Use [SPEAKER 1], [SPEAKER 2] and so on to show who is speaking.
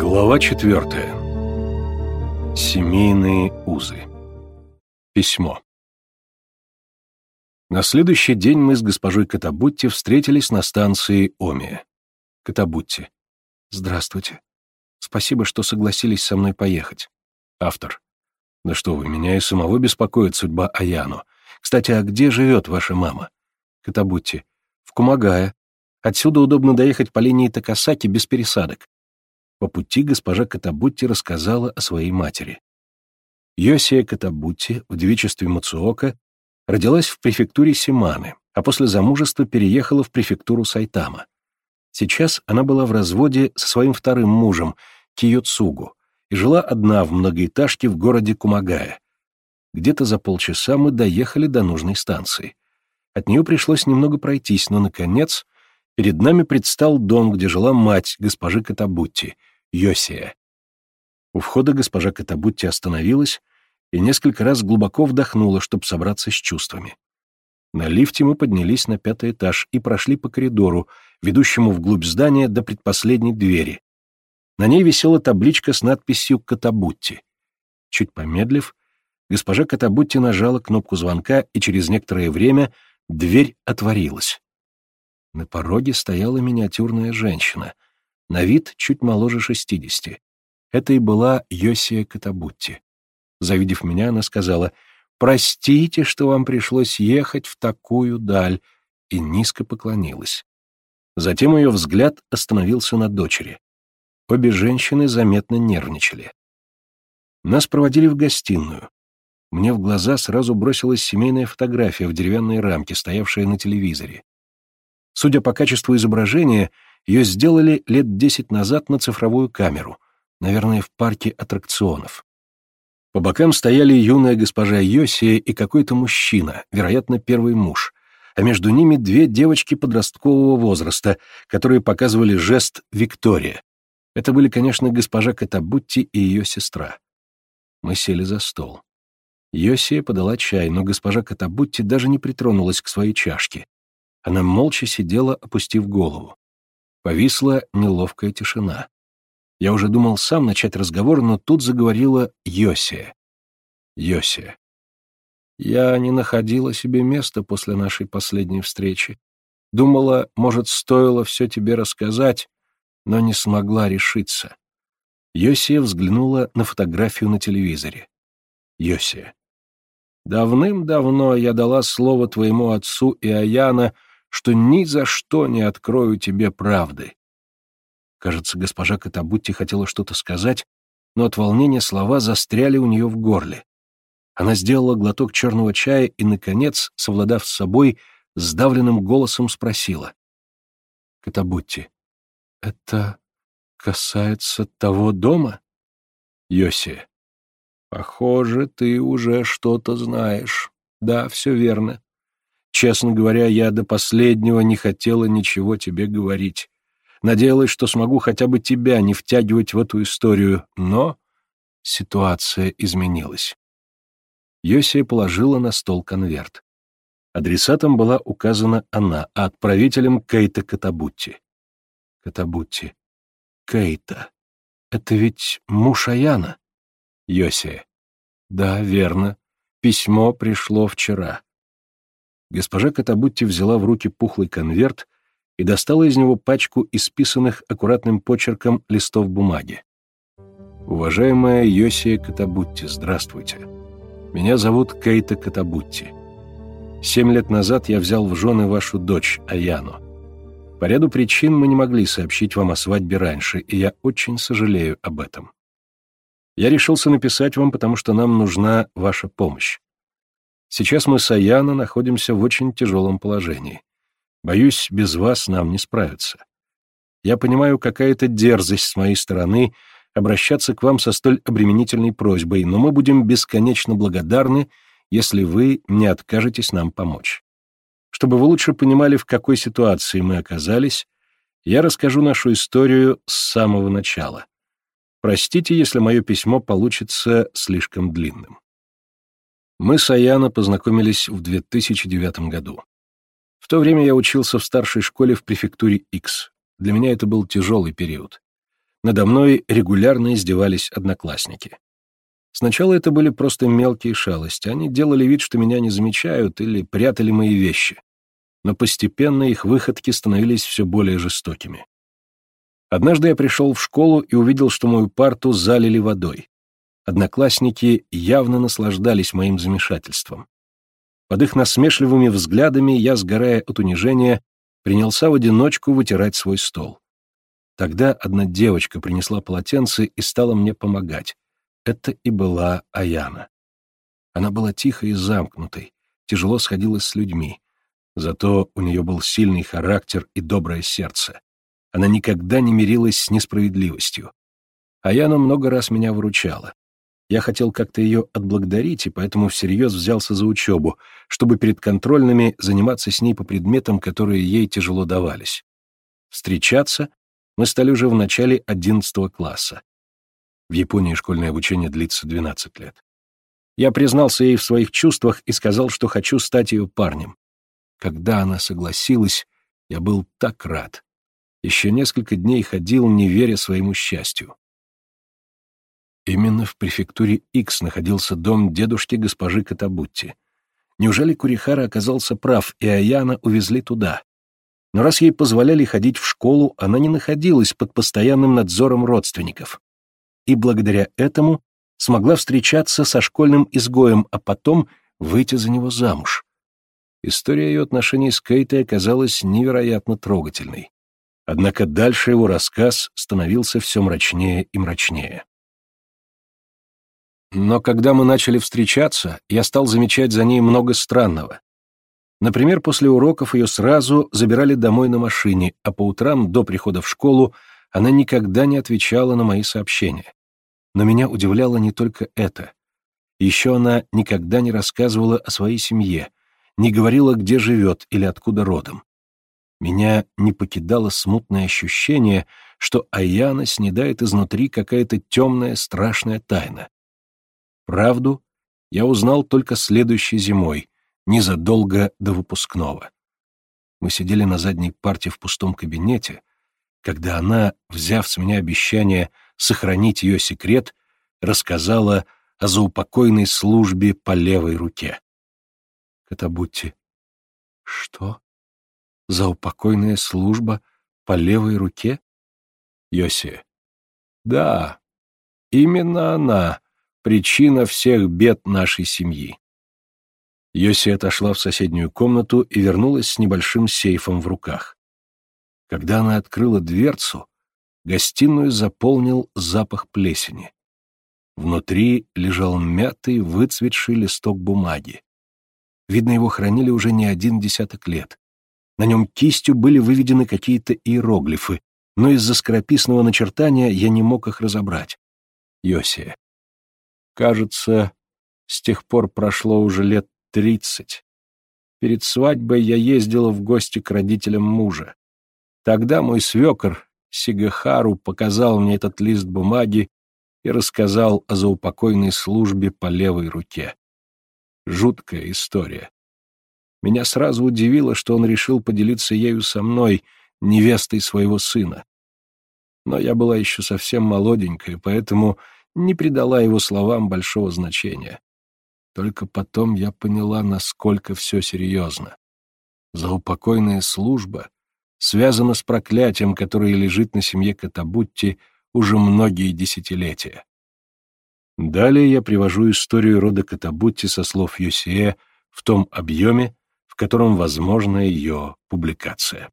[SPEAKER 1] Глава четвертая. Семейные узы. Письмо. На следующий день мы с госпожой Катабутти встретились на станции Омия. Катабутти. Здравствуйте. Спасибо, что согласились со мной поехать. Автор. Да что вы, меня и самого беспокоит судьба Аяну. Кстати, а где живет ваша мама? Катабутти. В Кумагая. Отсюда удобно доехать по линии Такасаки без пересадок. По пути госпожа Катабутти рассказала о своей матери. Йосия Катабутти в девичестве Мацуока родилась в префектуре Симаны, а после замужества переехала в префектуру Сайтама. Сейчас она была в разводе со своим вторым мужем, Киоцугу, и жила одна в многоэтажке в городе Кумагая. Где-то за полчаса мы доехали до нужной станции. От нее пришлось немного пройтись, но, наконец, перед нами предстал дом, где жила мать госпожи Катабутти — Йосия. У входа госпожа Катабутти остановилась и несколько раз глубоко вдохнула, чтобы собраться с чувствами. На лифте мы поднялись на пятый этаж и прошли по коридору, ведущему вглубь здания до предпоследней двери. На ней висела табличка с надписью «Катабутти». Чуть помедлив, госпожа Катабутти нажала кнопку звонка, и через некоторое время дверь отворилась. На пороге стояла миниатюрная женщина — на вид чуть моложе шестидесяти. Это и была Йосия Катабутти. Завидев меня, она сказала, «Простите, что вам пришлось ехать в такую даль», и низко поклонилась. Затем ее взгляд остановился на дочери. Обе женщины заметно нервничали. Нас проводили в гостиную. Мне в глаза сразу бросилась семейная фотография в деревянной рамке, стоявшая на телевизоре. Судя по качеству изображения, ее сделали лет десять назад на цифровую камеру, наверное, в парке аттракционов. По бокам стояли юная госпожа Йосия и какой-то мужчина, вероятно, первый муж, а между ними две девочки подросткового возраста, которые показывали жест «Виктория». Это были, конечно, госпожа Катабутти и ее сестра. Мы сели за стол. Йосия подала чай, но госпожа Катабутти даже не притронулась к своей чашке. Она молча сидела, опустив голову. Повисла неловкая тишина. Я уже думал сам начать разговор, но тут заговорила Йосия. Йосия. Я не находила себе места после нашей последней встречи. Думала, может, стоило все тебе рассказать, но не смогла решиться. Йосия взглянула на фотографию на телевизоре. Йосия. Давным-давно я дала слово твоему отцу и Аяна, что ни за что не открою тебе правды. Кажется, госпожа Катабутти хотела что-то сказать, но от волнения слова застряли у нее в горле. Она сделала глоток черного чая и, наконец, совладав с собой, сдавленным голосом спросила. «Катабутти, это касается того дома?» «Йоси, похоже, ты уже что-то знаешь. Да, все верно. Честно говоря, я до последнего не хотела ничего тебе говорить. Надеялась, что смогу хотя бы тебя не втягивать в эту историю, но ситуация изменилась. Йосия положила на стол конверт. Адресатом была указана она, а отправителем Кейта Катабутти. Катабутти. Кейта. Это ведь муж Аяна? Йосия. Да, верно. Письмо пришло вчера. Госпожа Катабутти взяла в руки пухлый конверт и достала из него пачку исписанных аккуратным почерком листов бумаги. «Уважаемая Йосия Катабутти, здравствуйте. Меня зовут Кейта Катабутти. Семь лет назад я взял в жены вашу дочь, Аяну. По ряду причин мы не могли сообщить вам о свадьбе раньше, и я очень сожалею об этом. Я решился написать вам, потому что нам нужна ваша помощь. Сейчас мы с Аяна находимся в очень тяжелом положении. Боюсь, без вас нам не справиться. Я понимаю, какая-то дерзость с моей стороны обращаться к вам со столь обременительной просьбой, но мы будем бесконечно благодарны, если вы не откажетесь нам помочь. Чтобы вы лучше понимали, в какой ситуации мы оказались, я расскажу нашу историю с самого начала. Простите, если мое письмо получится слишком длинным. Мы с Аяна познакомились в 2009 году. В то время я учился в старшей школе в префектуре X. Для меня это был тяжелый период. надо мной регулярно издевались одноклассники. Сначала это были просто мелкие шалости, они делали вид, что меня не замечают или прятали мои вещи. Но постепенно их выходки становились все более жестокими. Однажды я пришел в школу и увидел, что мою парту залили водой. Одноклассники явно наслаждались моим замешательством. Под их насмешливыми взглядами я, сгорая от унижения, принялся в одиночку вытирать свой стол. Тогда одна девочка принесла полотенце и стала мне помогать. Это и была Аяна. Она была тихой и замкнутой, тяжело сходилась с людьми. Зато у нее был сильный характер и доброе сердце. Она никогда не мирилась с несправедливостью. Аяна много раз меня выручала. Я хотел как-то ее отблагодарить, и поэтому всерьез взялся за учебу, чтобы перед контрольными заниматься с ней по предметам, которые ей тяжело давались. Встречаться мы стали уже в начале 11 класса. В Японии школьное обучение длится 12 лет. Я признался ей в своих чувствах и сказал, что хочу стать ее парнем. Когда она согласилась, я был так рад. Еще несколько дней ходил, не веря своему счастью. Именно в префектуре X находился дом дедушки госпожи Катабутти. Неужели Курихара оказался прав, и Аяна увезли туда? Но раз ей позволяли ходить в школу, она не находилась под постоянным надзором родственников. И благодаря этому смогла встречаться со школьным изгоем, а потом выйти за него замуж. История ее отношений с Кейтой оказалась невероятно трогательной. Однако дальше его рассказ становился все мрачнее и мрачнее. Но когда мы начали встречаться, я стал замечать за ней много странного. Например, после уроков ее сразу забирали домой на машине, а по утрам до прихода в школу она никогда не отвечала на мои сообщения. Но меня удивляло не только это. Еще она никогда не рассказывала о своей семье, не говорила, где живет или откуда родом. Меня не покидало смутное ощущение, что Аяна снедает изнутри какая-то темная страшная тайна. Правду я узнал только следующей зимой, незадолго до выпускного. Мы сидели на задней парте в пустом кабинете, когда она, взяв с меня обещание сохранить ее секрет, рассказала о заупокойной службе по левой руке. Катабутти. Что? Заупокойная служба по левой руке? Йоси. Да, именно она причина всех бед нашей семьи. Йоси отошла в соседнюю комнату и вернулась с небольшим сейфом в руках. Когда она открыла дверцу, гостиную заполнил запах плесени. Внутри лежал мятый, выцветший листок бумаги. Видно, его хранили уже не один десяток лет. На нем кистью были выведены какие-то иероглифы, но из-за скорописного начертания я не мог их разобрать. Йосия. Кажется, с тех пор прошло уже лет тридцать. Перед свадьбой я ездила в гости к родителям мужа. Тогда мой свекор, Сигахару, показал мне этот лист бумаги и рассказал о заупокойной службе по левой руке. Жуткая история. Меня сразу удивило, что он решил поделиться ею со мной, невестой своего сына. Но я была еще совсем молоденькая, поэтому не придала его словам большого значения. Только потом я поняла, насколько все серьезно. Заупокойная служба связана с проклятием, которое лежит на семье Катабутти уже многие десятилетия. Далее я привожу историю рода Катабутти со слов Юсие в том объеме, в котором возможна ее публикация.